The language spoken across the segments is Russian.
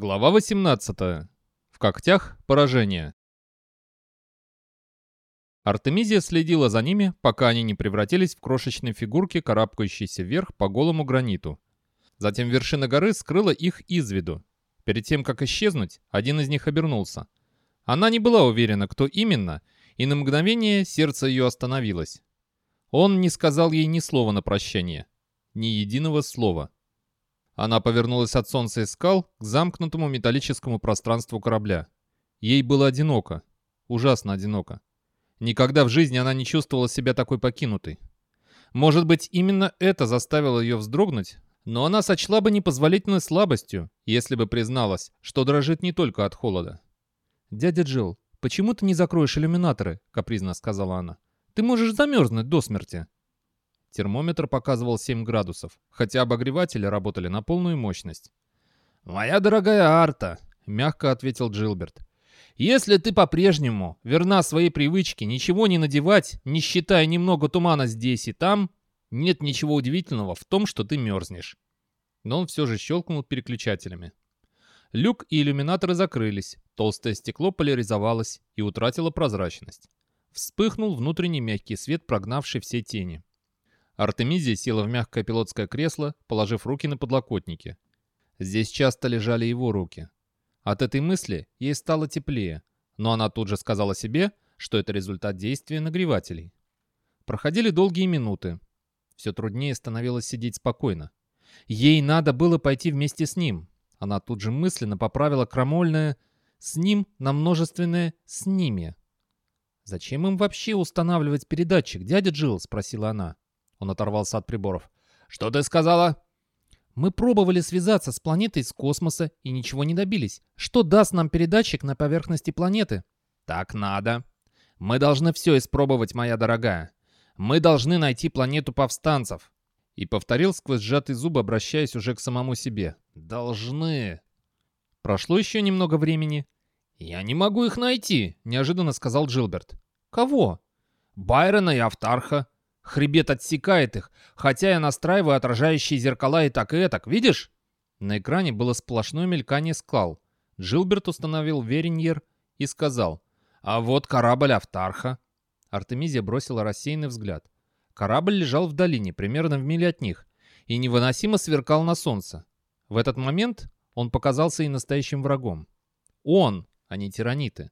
Глава 18. В когтях поражение. Артемизия следила за ними, пока они не превратились в крошечные фигурки, карабкающиеся вверх по голому граниту. Затем вершина горы скрыла их из виду. Перед тем, как исчезнуть, один из них обернулся. Она не была уверена, кто именно, и на мгновение сердце ее остановилось. Он не сказал ей ни слова на прощание. Ни единого слова. Она повернулась от солнца и скал к замкнутому металлическому пространству корабля. Ей было одиноко. Ужасно одиноко. Никогда в жизни она не чувствовала себя такой покинутой. Может быть, именно это заставило ее вздрогнуть, но она сочла бы непозволительной слабостью, если бы призналась, что дрожит не только от холода. «Дядя Джилл, почему ты не закроешь иллюминаторы?» — капризно сказала она. «Ты можешь замерзнуть до смерти». Термометр показывал 7 градусов, хотя обогреватели работали на полную мощность. «Моя дорогая Арта», — мягко ответил Джилберт, «если ты по-прежнему верна своей привычке ничего не надевать, не считая немного тумана здесь и там, нет ничего удивительного в том, что ты мерзнешь». Но он все же щелкнул переключателями. Люк и иллюминаторы закрылись, толстое стекло поляризовалось и утратило прозрачность. Вспыхнул внутренний мягкий свет, прогнавший все тени. Артемизия села в мягкое пилотское кресло, положив руки на подлокотники. Здесь часто лежали его руки. От этой мысли ей стало теплее, но она тут же сказала себе, что это результат действия нагревателей. Проходили долгие минуты. Все труднее становилось сидеть спокойно. Ей надо было пойти вместе с ним. Она тут же мысленно поправила крамольное «с ним» на множественное «с ними». «Зачем им вообще устанавливать передатчик, дядя Джилл?» — спросила она. Он оторвался от приборов. «Что ты сказала?» «Мы пробовали связаться с планетой из космоса и ничего не добились. Что даст нам передатчик на поверхности планеты?» «Так надо. Мы должны все испробовать, моя дорогая. Мы должны найти планету повстанцев». И повторил сквозь сжатые зубы, обращаясь уже к самому себе. «Должны». Прошло еще немного времени. «Я не могу их найти», — неожиданно сказал Джилберт. «Кого?» «Байрона и Автарха. Хребет отсекает их, хотя я настраиваю отражающие зеркала и так и этак, видишь?» На экране было сплошное мелькание скал. Джилберт установил Вериньер и сказал, «А вот корабль Автарха». Артемизия бросила рассеянный взгляд. Корабль лежал в долине, примерно в миле от них, и невыносимо сверкал на солнце. В этот момент он показался и настоящим врагом. Он, а не тираниты.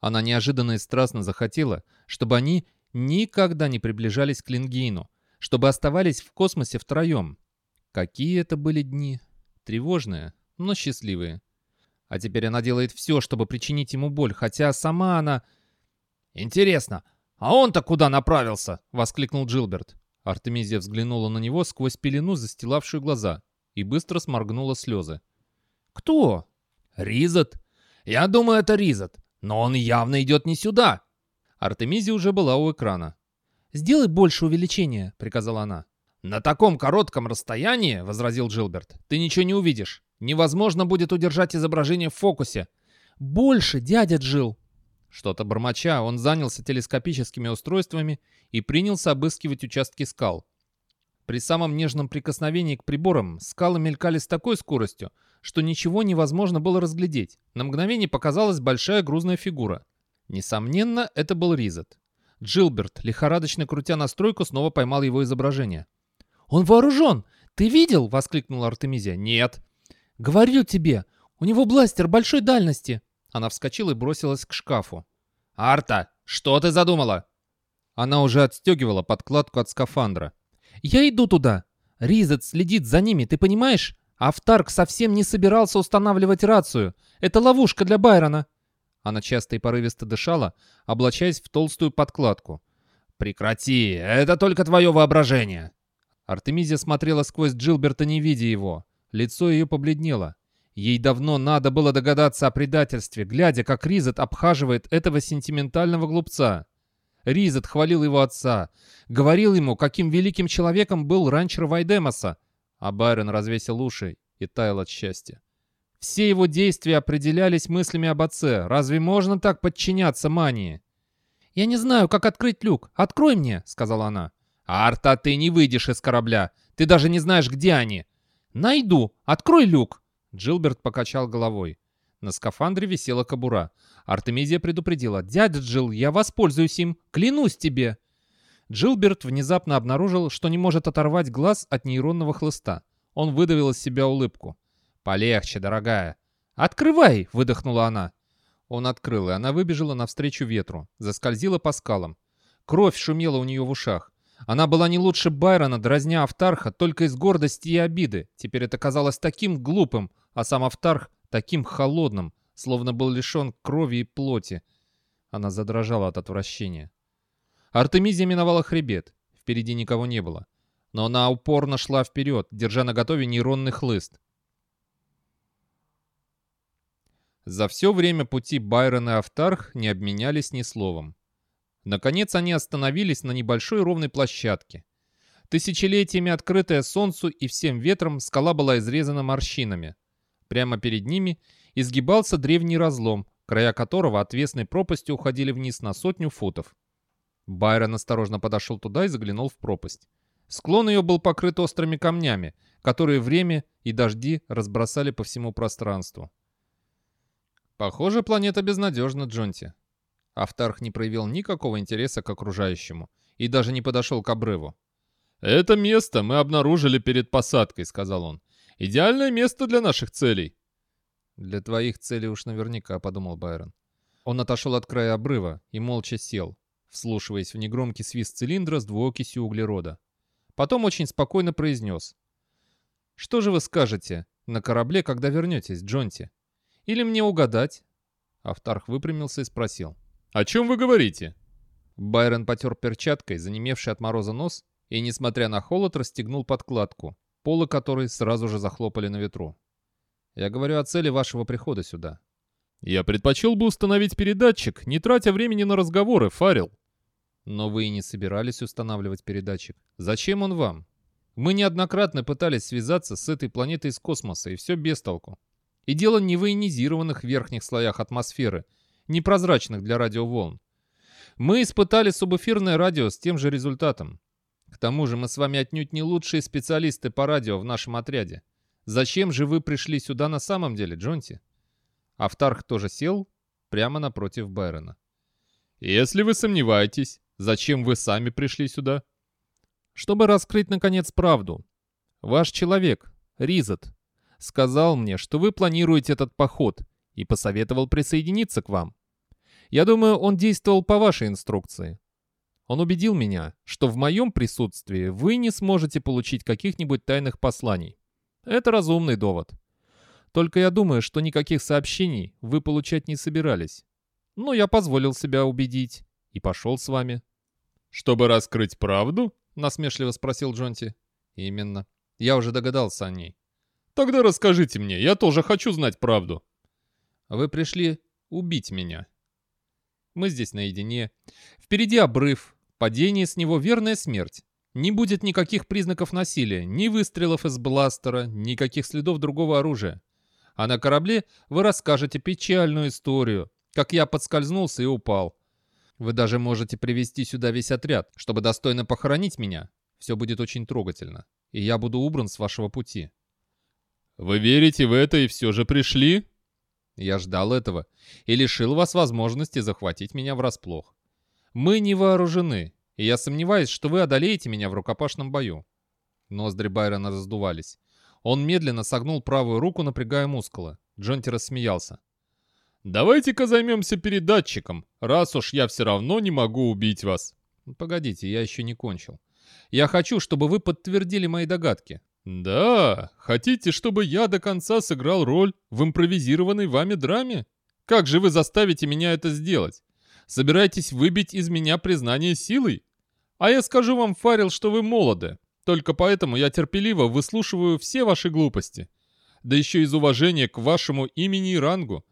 Она неожиданно и страстно захотела, чтобы они никогда не приближались к Лингейну, чтобы оставались в космосе втроем. Какие это были дни. Тревожные, но счастливые. А теперь она делает все, чтобы причинить ему боль, хотя сама она... «Интересно, а он-то куда направился?» — воскликнул Джилберт. Артемизия взглянула на него сквозь пелену, застилавшую глаза, и быстро сморгнула слезы. «Кто?» «Ризот. Я думаю, это Ризот, но он явно идет не сюда. Артемизия уже была у экрана. «Сделай больше увеличения», — приказала она. «На таком коротком расстоянии, — возразил Джилберт, — ты ничего не увидишь. Невозможно будет удержать изображение в фокусе». «Больше, дядя Джил!» Что-то бормоча, он занялся телескопическими устройствами и принялся обыскивать участки скал. При самом нежном прикосновении к приборам скалы мелькали с такой скоростью, что ничего невозможно было разглядеть. На мгновение показалась большая грузная фигура. Несомненно, это был Ризет. Джилберт, лихорадочно крутя настройку, снова поймал его изображение. «Он вооружен! Ты видел?» — воскликнула Артемизия. «Нет». «Говорю тебе, у него бластер большой дальности!» Она вскочила и бросилась к шкафу. «Арта, что ты задумала?» Она уже отстегивала подкладку от скафандра. «Я иду туда. Ризет следит за ними, ты понимаешь? Автарк совсем не собирался устанавливать рацию. Это ловушка для Байрона». Она часто и порывисто дышала, облачаясь в толстую подкладку. «Прекрати, это только твое воображение!» Артемизия смотрела сквозь Джилберта, не видя его. Лицо ее побледнело. Ей давно надо было догадаться о предательстве, глядя, как Ризет обхаживает этого сентиментального глупца. Ризет хвалил его отца, говорил ему, каким великим человеком был ранчер Вайдемоса, а Байрон развесил уши и таял от счастья. Все его действия определялись мыслями об отце. Разве можно так подчиняться мании? «Я не знаю, как открыть люк. Открой мне», — сказала она. «Арта, ты не выйдешь из корабля. Ты даже не знаешь, где они». «Найду. Открой люк». Джилберт покачал головой. На скафандре висела кобура. Артемизия предупредила. «Дядя Джилл, я воспользуюсь им. Клянусь тебе!» Джилберт внезапно обнаружил, что не может оторвать глаз от нейронного хлыста. Он выдавил из себя улыбку. «Полегче, дорогая». «Открывай!» — выдохнула она. Он открыл, и она выбежала навстречу ветру. Заскользила по скалам. Кровь шумела у нее в ушах. Она была не лучше Байрона, дразня Автарха, только из гордости и обиды. Теперь это казалось таким глупым, а сам Автарх таким холодным, словно был лишен крови и плоти. Она задрожала от отвращения. Артемизия миновала хребет. Впереди никого не было. Но она упорно шла вперед, держа на готове нейронный хлыст. За все время пути Байрон и Автарх не обменялись ни словом. Наконец они остановились на небольшой ровной площадке. Тысячелетиями открытая солнцу и всем ветром, скала была изрезана морщинами. Прямо перед ними изгибался древний разлом, края которого отвесной пропастью уходили вниз на сотню футов. Байрон осторожно подошел туда и заглянул в пропасть. Склон ее был покрыт острыми камнями, которые время и дожди разбросали по всему пространству. Похоже, планета безнадежна, Джонти. Автарх не проявил никакого интереса к окружающему и даже не подошел к обрыву. «Это место мы обнаружили перед посадкой», — сказал он. «Идеальное место для наших целей». «Для твоих целей уж наверняка», — подумал Байрон. Он отошел от края обрыва и молча сел, вслушиваясь в негромкий свист цилиндра с двуокисью углерода. Потом очень спокойно произнес. «Что же вы скажете на корабле, когда вернетесь, Джонти? Или мне угадать?» Автарх выпрямился и спросил. «О чем вы говорите?» Байрон потер перчаткой, занемевший от мороза нос, и, несмотря на холод, расстегнул подкладку, полы которой сразу же захлопали на ветру. «Я говорю о цели вашего прихода сюда». «Я предпочел бы установить передатчик, не тратя времени на разговоры, Фарил». «Но вы и не собирались устанавливать передатчик. Зачем он вам? Мы неоднократно пытались связаться с этой планетой из космоса, и все без толку. И дело не в ионизированных верхних слоях атмосферы — непрозрачных для радиоволн. Мы испытали субэфирное радио с тем же результатом. К тому же мы с вами отнюдь не лучшие специалисты по радио в нашем отряде. Зачем же вы пришли сюда на самом деле, Джонти? Автарх тоже сел прямо напротив Байрона. «Если вы сомневаетесь, зачем вы сами пришли сюда?» «Чтобы раскрыть, наконец, правду. Ваш человек, Ризет, сказал мне, что вы планируете этот поход и посоветовал присоединиться к вам. Я думаю, он действовал по вашей инструкции. Он убедил меня, что в моем присутствии вы не сможете получить каких-нибудь тайных посланий. Это разумный довод. Только я думаю, что никаких сообщений вы получать не собирались. Но я позволил себя убедить и пошел с вами. «Чтобы раскрыть правду?» — насмешливо спросил Джонти. «Именно. Я уже догадался о ней». «Тогда расскажите мне, я тоже хочу знать правду». «Вы пришли убить меня», мы здесь наедине. Впереди обрыв. Падение с него — верная смерть. Не будет никаких признаков насилия, ни выстрелов из бластера, никаких следов другого оружия. А на корабле вы расскажете печальную историю, как я подскользнулся и упал. Вы даже можете привести сюда весь отряд, чтобы достойно похоронить меня. Все будет очень трогательно, и я буду убран с вашего пути». «Вы верите в это и все же пришли?» Я ждал этого и лишил вас возможности захватить меня врасплох. Мы не вооружены, и я сомневаюсь, что вы одолеете меня в рукопашном бою». Ноздри Байрона раздувались. Он медленно согнул правую руку, напрягая мускулы. Джонти рассмеялся. «Давайте-ка займемся передатчиком, раз уж я все равно не могу убить вас». «Погодите, я еще не кончил. Я хочу, чтобы вы подтвердили мои догадки. «Да, хотите, чтобы я до конца сыграл роль в импровизированной вами драме? Как же вы заставите меня это сделать? Собираетесь выбить из меня признание силой? А я скажу вам, Фарил, что вы молоды. Только поэтому я терпеливо выслушиваю все ваши глупости. Да еще из уважения к вашему имени и рангу.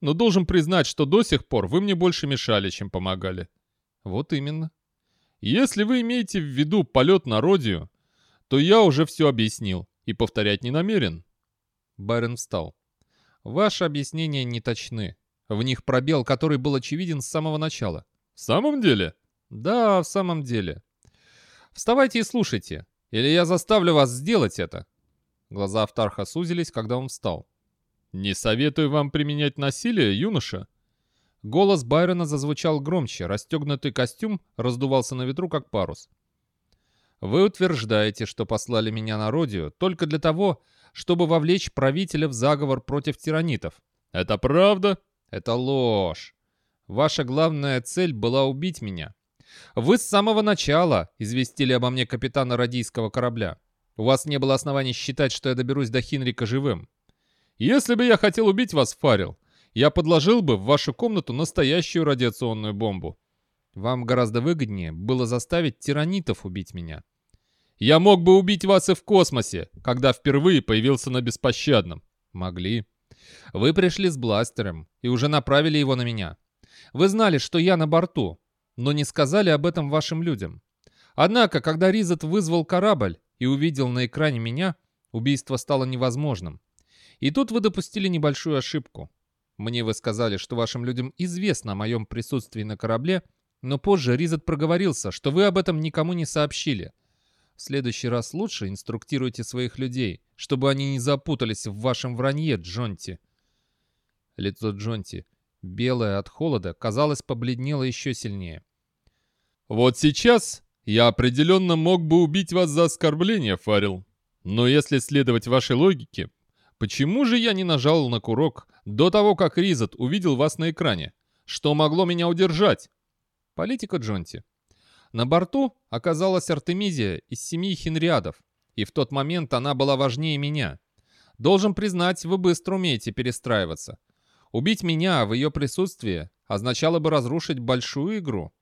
Но должен признать, что до сих пор вы мне больше мешали, чем помогали». «Вот именно». «Если вы имеете в виду полет на Родию, то я уже все объяснил и повторять не намерен». Байрон встал. «Ваши объяснения не точны. В них пробел, который был очевиден с самого начала». «В самом деле?» «Да, в самом деле. Вставайте и слушайте, или я заставлю вас сделать это». Глаза Автарха сузились, когда он встал. «Не советую вам применять насилие, юноша». Голос Байрона зазвучал громче, расстегнутый костюм раздувался на ветру, как парус. «Вы утверждаете, что послали меня на Родию только для того, чтобы вовлечь правителя в заговор против тиранитов». «Это правда?» «Это ложь. Ваша главная цель была убить меня. Вы с самого начала известили обо мне капитана радийского корабля. У вас не было оснований считать, что я доберусь до Хинрика живым. Если бы я хотел убить вас, Фарил, я подложил бы в вашу комнату настоящую радиационную бомбу. Вам гораздо выгоднее было заставить тиранитов убить меня. Я мог бы убить вас и в космосе, когда впервые появился на беспощадном. Могли. Вы пришли с бластером и уже направили его на меня. Вы знали, что я на борту, но не сказали об этом вашим людям. Однако, когда Ризет вызвал корабль и увидел на экране меня, убийство стало невозможным. И тут вы допустили небольшую ошибку. Мне вы сказали, что вашим людям известно о моем присутствии на корабле, но позже Ризет проговорился, что вы об этом никому не сообщили. Следующий раз лучше инструктируйте своих людей, чтобы они не запутались в вашем вранье, Джонти. Лицо Джонти белое от холода, казалось, побледнело еще сильнее. «Вот сейчас я определенно мог бы убить вас за оскорбление, Фарил. Но если следовать вашей логике, почему же я не нажал на курок до того, как Ризет увидел вас на экране? Что могло меня удержать?» Политика Джонти. На борту оказалась Артемизия из семьи Хенриадов, и в тот момент она была важнее меня. Должен признать, вы быстро умеете перестраиваться. Убить меня в ее присутствии означало бы разрушить большую игру.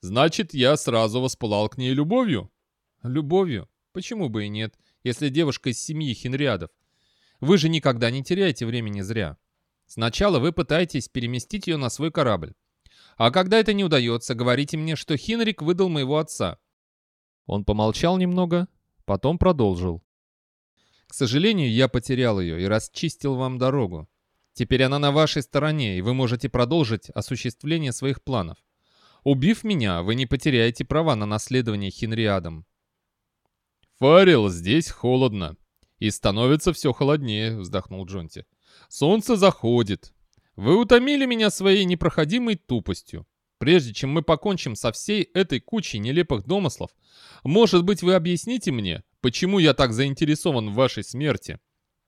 Значит, я сразу воспылал к ней любовью? Любовью? Почему бы и нет, если девушка из семьи Хенриадов? Вы же никогда не теряете времени зря. Сначала вы пытаетесь переместить ее на свой корабль. А когда это не удается, говорите мне, что Хинрик выдал моего отца. Он помолчал немного, потом продолжил. К сожалению, я потерял ее и расчистил вам дорогу. Теперь она на вашей стороне, и вы можете продолжить осуществление своих планов. Убив меня, вы не потеряете права на наследование Хенриадом. «Фарил, здесь холодно. И становится все холоднее», — вздохнул Джонти. «Солнце заходит. Вы утомили меня своей непроходимой тупостью. Прежде чем мы покончим со всей этой кучей нелепых домыслов, может быть, вы объясните мне, почему я так заинтересован в вашей смерти?»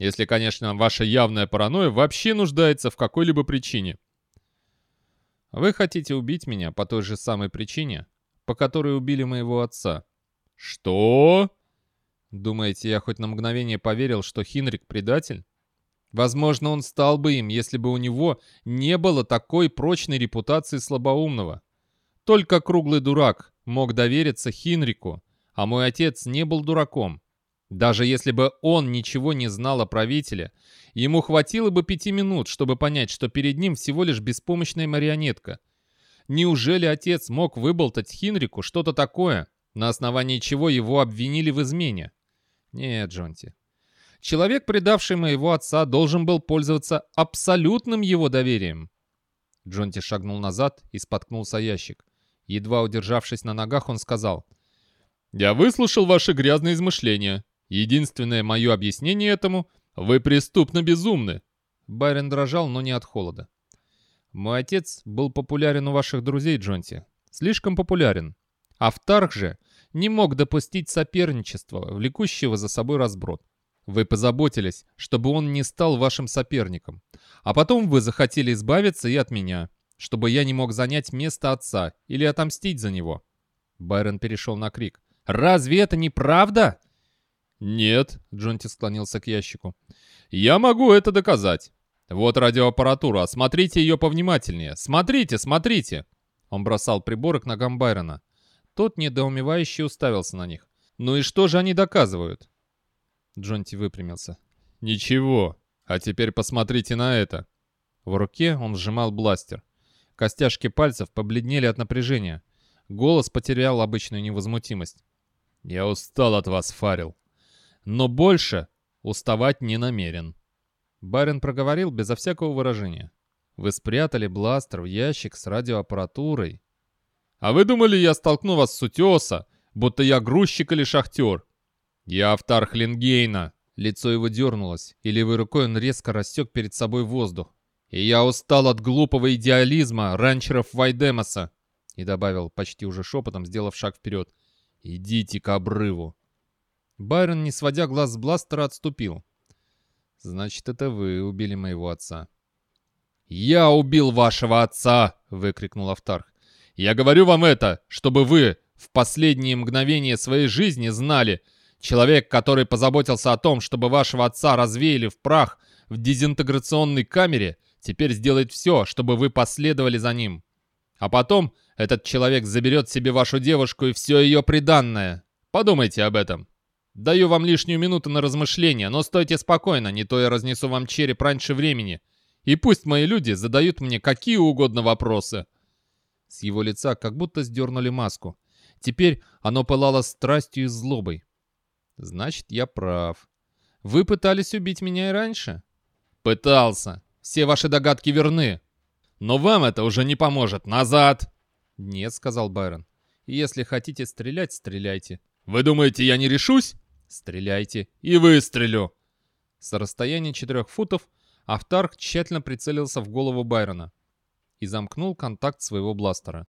Если, конечно, ваша явная паранойя вообще нуждается в какой-либо причине. Вы хотите убить меня по той же самой причине, по которой убили моего отца. Что? Думаете, я хоть на мгновение поверил, что Хинрик предатель? Возможно, он стал бы им, если бы у него не было такой прочной репутации слабоумного. Только круглый дурак мог довериться Хинрику, а мой отец не был дураком. Даже если бы он ничего не знал о правителе, ему хватило бы пяти минут, чтобы понять, что перед ним всего лишь беспомощная марионетка. Неужели отец мог выболтать Хинрику что-то такое, на основании чего его обвинили в измене? Нет, Джонти. Человек, предавший моего отца, должен был пользоваться абсолютным его доверием. Джонти шагнул назад и споткнулся ящик. Едва удержавшись на ногах, он сказал, «Я выслушал ваши грязные измышления. Единственное мое объяснение этому — вы преступно безумны. Байрон дрожал, но не от холода. Мой отец был популярен у ваших друзей, Джонти. Слишком популярен. А Втарх же не мог допустить соперничества, влекущего за собой разброд. Вы позаботились, чтобы он не стал вашим соперником. А потом вы захотели избавиться и от меня, чтобы я не мог занять место отца или отомстить за него. Байрон перешел на крик. «Разве это не правда?» «Нет», — Джонти склонился к ящику. «Я могу это доказать. Вот радиоаппаратура, смотрите ее повнимательнее. Смотрите, смотрите!» Он бросал приборы к ногам Байрона. Тот недоумевающе уставился на них. «Ну и что же они доказывают?» Джонти выпрямился. «Ничего. А теперь посмотрите на это». В руке он сжимал бластер. Костяшки пальцев побледнели от напряжения. Голос потерял обычную невозмутимость. «Я устал от вас, Фарил но больше уставать не намерен». Барин проговорил безо всякого выражения. «Вы спрятали бластер в ящик с радиоаппаратурой». «А вы думали, я столкну вас с утеса, будто я грузчик или шахтер?» «Я автар Хлингейна, Лицо его дернулось, и левой рукой он резко рассек перед собой воздух. «И я устал от глупого идеализма ранчеров Вайдемоса!» И добавил, почти уже шепотом, сделав шаг вперед. «Идите к обрыву!» Байрон, не сводя глаз с бластера, отступил. «Значит, это вы убили моего отца». «Я убил вашего отца!» — выкрикнул Автарх. «Я говорю вам это, чтобы вы в последние мгновения своей жизни знали, человек, который позаботился о том, чтобы вашего отца развеяли в прах в дезинтеграционной камере, теперь сделает все, чтобы вы последовали за ним. А потом этот человек заберет себе вашу девушку и все ее приданное. Подумайте об этом. Даю вам лишнюю минуту на размышление, но стойте спокойно, не то я разнесу вам череп раньше времени. И пусть мои люди задают мне какие угодно вопросы». С его лица как будто сдернули маску. Теперь оно пылало страстью и злобой. «Значит, я прав. Вы пытались убить меня и раньше?» «Пытался. Все ваши догадки верны. Но вам это уже не поможет. Назад!» «Нет», — сказал Байрон. «Если хотите стрелять, стреляйте». «Вы думаете, я не решусь?» «Стреляйте и выстрелю!» С расстояния четырех футов Автарх тщательно прицелился в голову Байрона и замкнул контакт своего бластера.